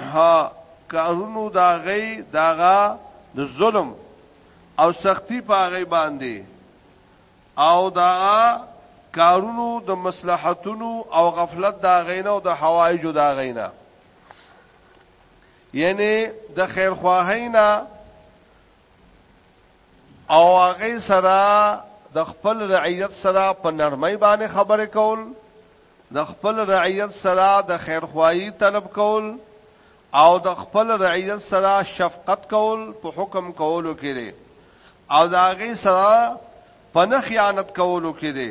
ها کارونو دا غي داغه د ظلم او سختی په غي باندې او دا کارونو د مصلحتونو او غفلت دا غینه او د حوایج دا غینه یعنی د خیر خواهینا او هغه سره د خپل رعیت سره په نرمۍ باندې خبرې کول د خپل رعیت سره د خیرخواهی طلب کول او د خپل رعیت سره شفقت کول په حکم کولو کې دي او دا غي سره پنه خیانت کولو کې دي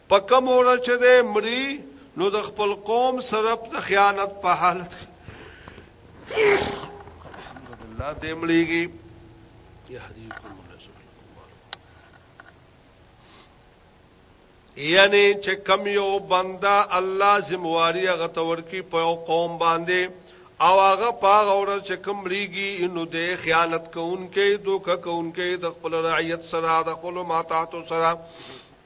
په کومه ورځ چې دی مري نو د خپل قوم سره د خیانت په حالت کې الحمدلله دې مړیږي يهديكم الله یعنی چې کم یو بندا الله زمواري هغه تور کی په قوم باندې او هغه پاغه اور چې کم ریږي نو د خیانت کوونکې دوکه کوونکې د خپل رعیت سره د خپل ماتاتو سره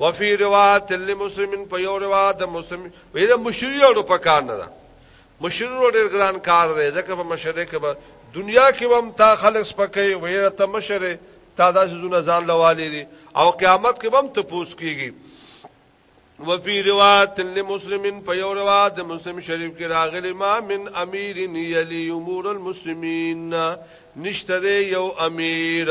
وفي روایت للمسلمین په یو روایت د مسلم ویره مشری او په کار نه ده مشرور ډیر ګران کار دی ځکه په مشره کې به دنیا کې هم تا خلک سپکې ویره ته مشره تا داسې زونه ځان لوالې دي او قیامت کې هم ته پوس کیږي وفي روایت للمسلمین په یو روایت مسلم شریف کې راغلی ما من امیر یلی امور المسلمین نشته یو امیر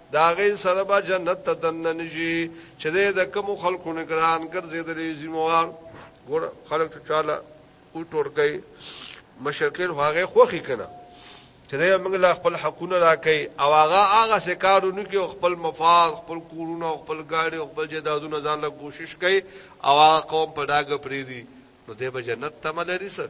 دا غي سره به جنت ته دنن شي چې د کوم خلکو نگران ګرځېدلې زموار ګور خلک ته چاله او تورګي مشرکین هغه خوخي کنه چې موږ لا خپل حقونه راکې او هغه هغه سکارونه کې خپل مفاد خپل کورونه خپل گاډي خپل جدادونه ځان له کوشش کوي او هغه قوم په داګه پریدي نو دې به جنت تمل لري سر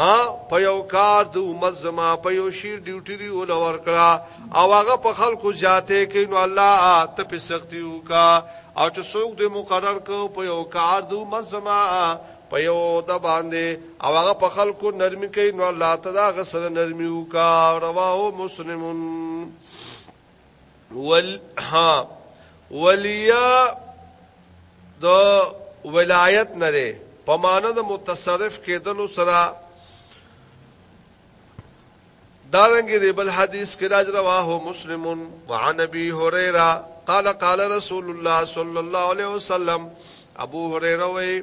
ها په یو کار د امت زما په یو شیر ډیوټي دی ول ورکړه او هغه په خلکو زیاته کینو الله ته په سختی وکا او چې څوک دې مقرر کو په یو کار د امت زما په یو د باندې او هغه په خلکو نرمي کینو الله ته دا غسر نرمي وکا رواه مسلمون ول ها ولیا د ولایت نه ده په معنی د متصرف کېدلو سره دارنګ دی بل حدیث کې راځ رواه مسلمون وعن ابي هريره قال قال رسول الله صلى الله عليه وسلم ابو هريره وی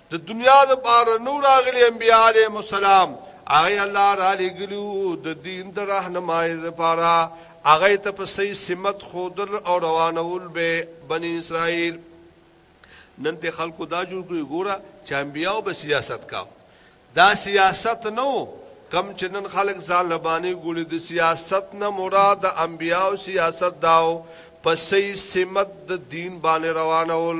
د دنیا د بار نو راغلي انبیاء علیهم السلام هغه الله را لګلو د دین د راهنمای لپاره هغه ته په صحیح سمت خودل او روانول به بنی اسرائیل نن ته خلکو دا جوړ کړی ګوره چې انبیاء به سیاست کا دا سیاست نو کم چې نن خلک ځان لبانی ګولې د سیاست نه مراد د انبیاء سیاست داو په صحیح سمت د دین باندې روانول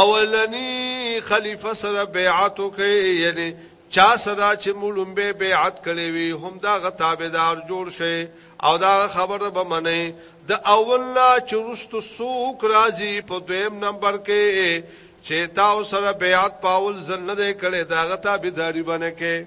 اولنی خلیفہ سره بیعت وکي یعنی چا سره چې مولوم به بیعت کړي وي هم دا غتابدار جوړ شي او دا خبره به مني د اول نه چرست سوک راځي په دویم نمبر کې چې تا سره بیعت پاول زل نه کړي دا غتابداري باندې کې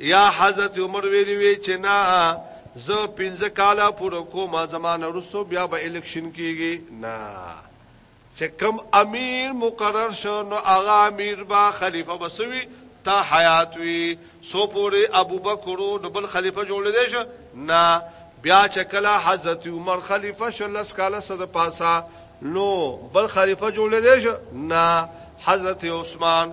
یا حضرت عمر ویلی وی چې نه زه پنځه کاله پوره کوم زمانه رسو بیا به الیکشن کیږي نه چې کم امیر مقرر شو نو هغه امیر با خلیفہ بسوي تا حیات وی سو پوری ابوبکر نو بل خلیفہ جوړ دی شو نه بیا چې کله حضرت عمر خلیفہ شو لس کاله صد پاسا نو بل خلیفہ جوړ دی شو نه حضرت عثمان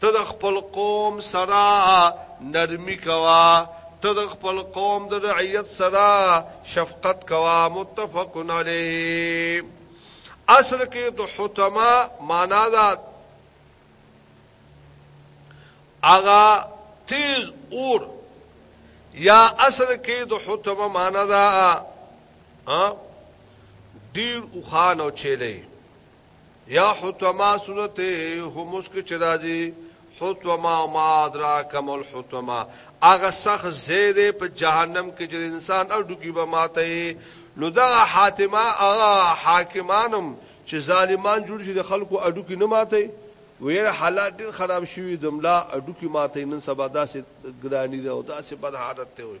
ته د خپل قوم سره نرمی کوا ته د خپل قوم د رعیت سره شفقت کوا متفق علیه اصل کې د حتما معنا دا اغا تیز اور یا اصل کې د حتما معنا دا ا ډیر او خان او چيلې یا حتما صورت همس کې چې راځي حتما ما ادراک مل حتما هغه سخت زید په جهنم کې چې انسان او ډوکی به ماته نو دا حاتما هغه حاکمانم چې ظالمان جوړ شي د خلکو اډو کې نه ماته ویره حالات ډیر خراب شوی دملا اډو کې ماته نن سبا داسې ګرانی ده او داسې بد حالت ته وي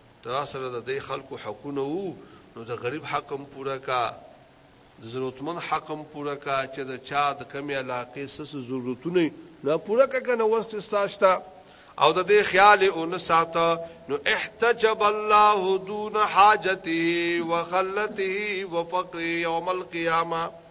تا سره د دې خلکو حقونه وو نو د غریب حق هم پوره کا د ضرورتمن حق هم پوره کا چې د چا د کمی علاقې سس ضرورتونه نه پوره کا کنه وخت استاشتا او د دې خیال او نه ساته نو احتجب الله دون حاجته وخلته وفقه يوم القيامه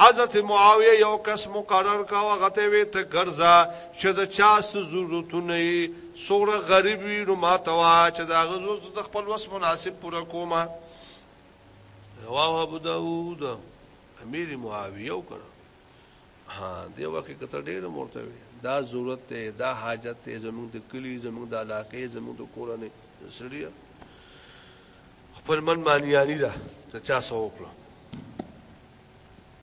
حضرت معاویه یو کس مقرر کړ او هغه ته یې وویل، ته ګرځه چې د چا څه ضرورتونه وي، څومره غریب وي نو ما ته ووایه چې د هغه ضرورت زه د خپل وس مناسب پوره کوم. رواه ابوداؤد، امیر معاویه وکړ. ها دی وخت کې کته ډېر مرته وي دا ضرورت ته دا حاجت ته زموږ د کلی زموږ د علاقې زموږ د کورنۍ سړیا خپل من مانیانی دا ته چا سو وکړه